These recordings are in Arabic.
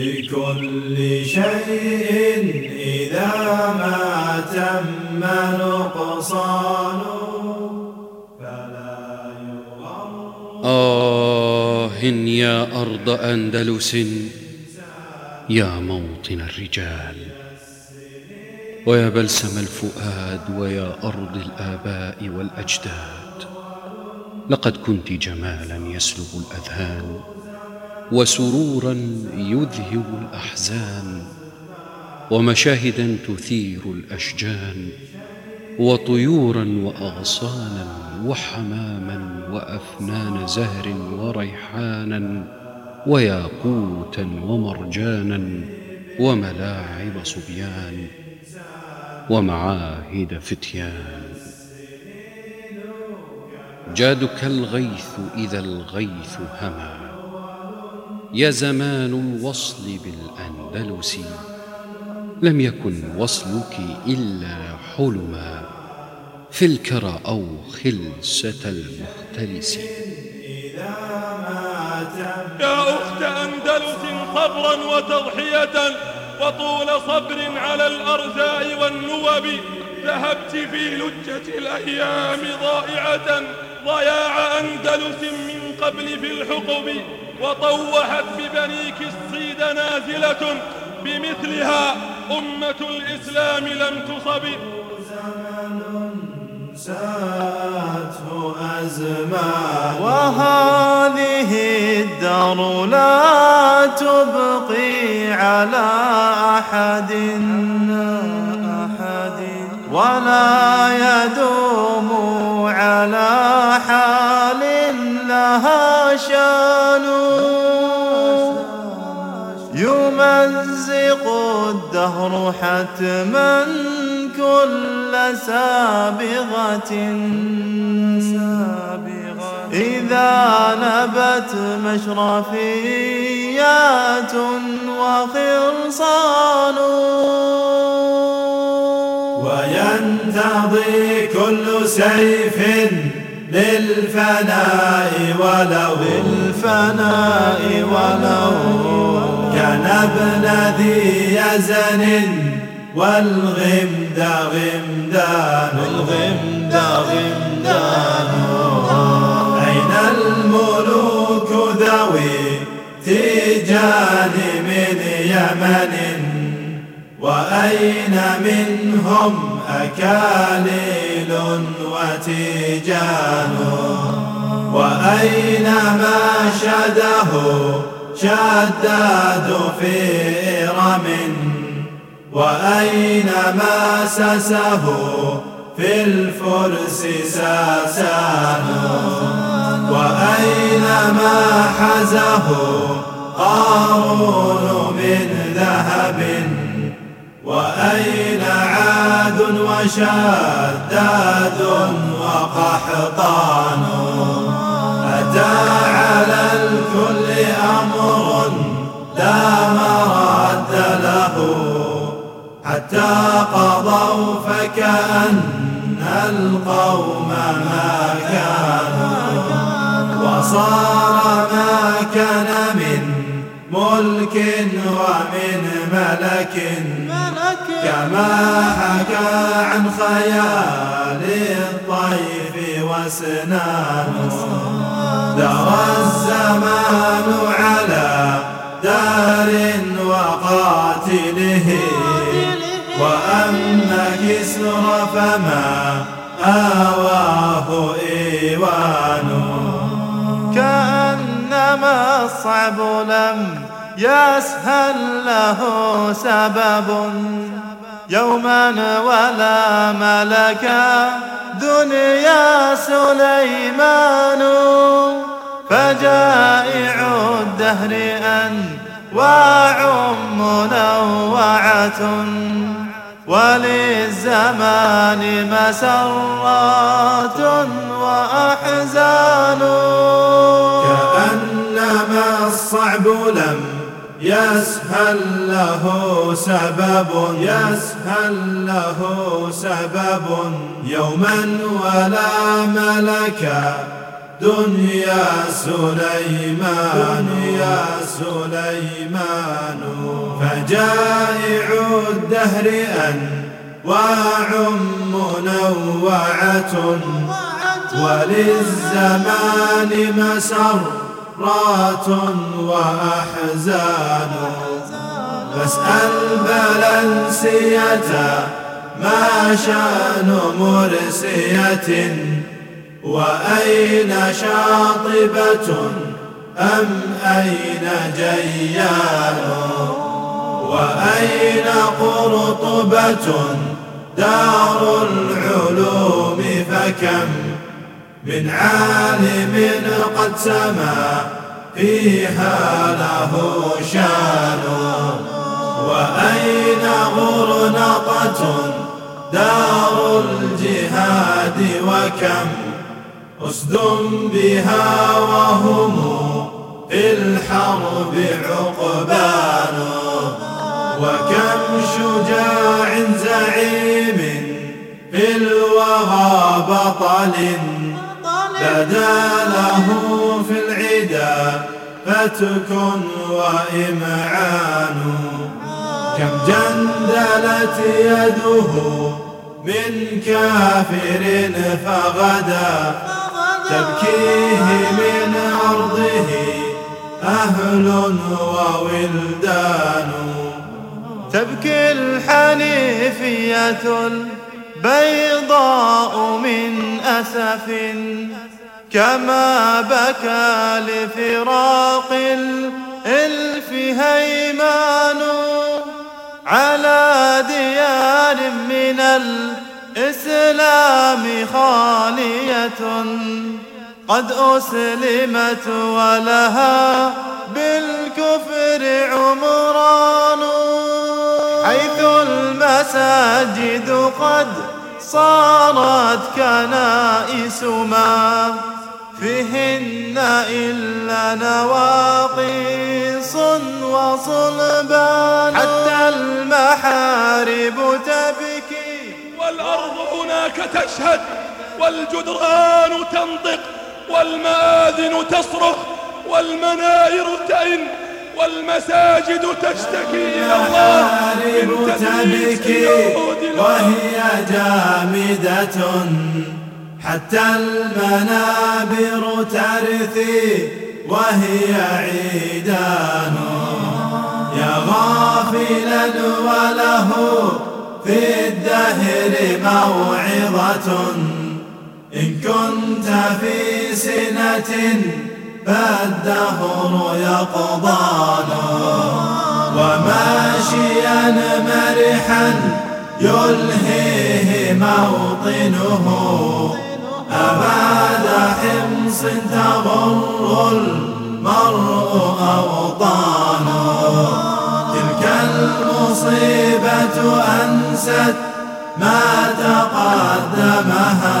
لكل شيء إذا ما تم نقصان فلا يغر آه يا أرض أندلس يا موطن الرجال ويا بلسم الفؤاد ويا أرض الآباء والأجداد لقد كنت جمالا يسلب الأذهان. وسرورا يذهب الأحزان ومشاهدا تثير الأشجان وطيورا وأغصانا وحماما وأفنان زهر وريحانا وياقوتا ومرجانا وملاعب صبيان ومعاهد فتيان. جادك الغيث إذا الغيث هما. يا زمان الوصل بالأندلس لم يكن وصلك إلا حلما في الكرى أو خلسة المختلس. يا أخت أندلس صبرا وتضحية وطول صبر على الأرزاء والنوب ذهبت في لجة الأيام ضائعة ضياع أندلس من قبل في الحقب. وطوحت ببنيك الصيد نازلة بمثلها أمة الإسلام لم تصب. زمن ساته أزمان. وهذه الدار لا تبقي على أحد. أحد ولا يدوم على حال لها شان يمزق الدهر حتما كل سابغة. إذا نبت مشرفيات وخرصان. وينتضي كل سيف للفناء ولو. للفناء ولو. ابن ذي يزن والغمد غمدان. الغمد غمدان. أين الملوك ذوي تيجان من يمن؟ وأين منهم أكاليل وتيجان؟ وأين ما شده شداد في إرم وأين ما سسه في الفرس ساسان وأين ما حزه قارون من ذهب وأين عاد وشداد وقحطان. أتى حتى قضوا فكأن القوم ما كانوا. وصار ما كان من ملك ومن ملك. كما حكى عن خيال الطيف وسنانه. درى الزمان على دار وقاتله. وأما كسر فما آواه إيوان. كأنما الصعب لم يسهل له سبب. يوما ولا ملكا دنيا سليمان. فجائع الدهر أنواع منوعة. وللزمان مسرات وأحزان. كأنما الصعب لم يسهل له سبب. يسهل له سبب. يوما ولا ملكا دنيا سليمان. يا سليمان. فجائع الدهر أنواع منوعة وللزمان مسرات وأحزان. فاسأل بلنسية ما شأن مرسية وأين شاطبة أم أين جيان. وأين قرطبة دار العلوم فكم من عالم قد سما فيها له شان وأين غرنطة دار الجهاد وكم أسد بها وهم في الحرب عقبان وكم شجاع زعيم في الوغى بطل بدا له في العدا فتك وإمعان. كم جندلت يده من كافر فغدا تبكيه من أرضه أهل وولدان. تبكي الحنيفية البيضاء من أسف كما بكى لفراق الإلف هيمان على ديار من الإسلام خالية قد أسلمت ولها بالكفر عمران. حيث المساجد قد صارت كنائس ما فيهن إلا نواقص وصلبان. حتى المحارب تبكي. والأرض هناك تشهد والجدران تنطق. والمآذن تصرخ والمنائر تئن والمساجد تشتكي إلى الله. من تبكي وهي جامدة. حتى المنابر ترثي وهي عيدان. يا غافلا وله في الدهر موعظة. إن كنت في سنة فالدهر يقضان وماشيا مرحا يلهيه موطنه أباد حمص تغر المرء أوطانه تلك المصيبة أنست ما تقدمها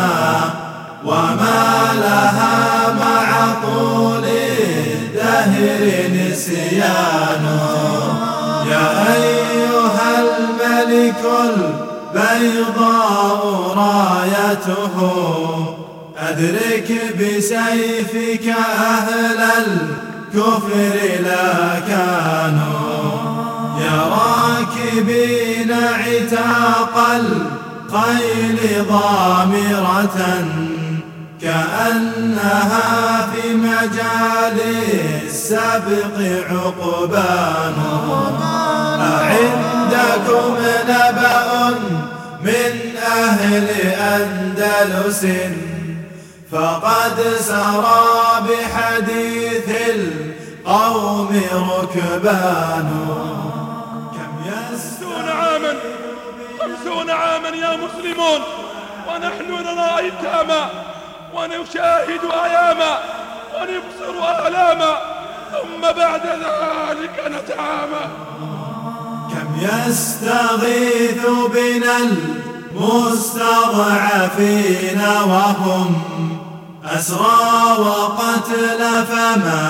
وما لها مع طول الدهر نسيان. يا أيها الملك البيضاء رايته أدرك بسيفك أهل الكفر لا كانوا. يا راكبين عتاق الخيل ضامرة كأنها في مجال السبق عقبان أعندكم نبأ من أهل أندلس فقد سرى بحديث القوم ركبان. كم يسون عاما؟ خمسون عاما يا مسلمون ونحن نرى أيتاما ونشاهد أياما ونبصر آلاما ثم بعد ذلك نتعامى. كم يستغيث بنا المستضعفين وهم أسرى وقتل فما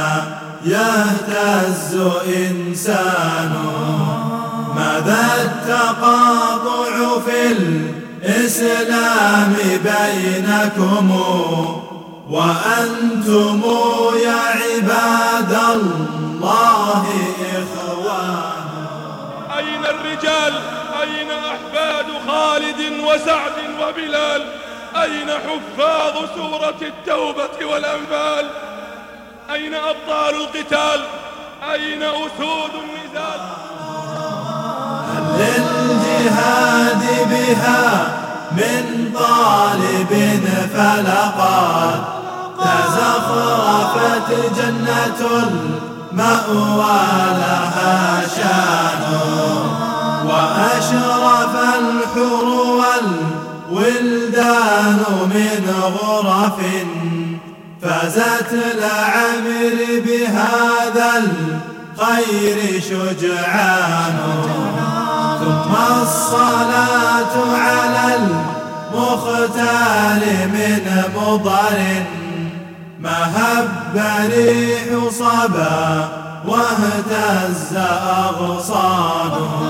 يهتز إنسان؟ ماذا التقاطع في الإسلام بينكم وأنتم يا عباد الله إخوان. أين الرجال؟ أين أحفاد خالد وسعد وبلال؟ أين حفاظ سورة التوبة والأنفال؟ أين أبطال القتال؟ أين أسود النزال؟ للجهاد بها من طالب فلقد تزخرفت جنة المأوى لها شان وأشرف الحر والولدان من غرف فازت العمر بهذا الخير شجعان ثم الصلاة على المختار من مضر. مهب ريح صبا واهتز أغصانه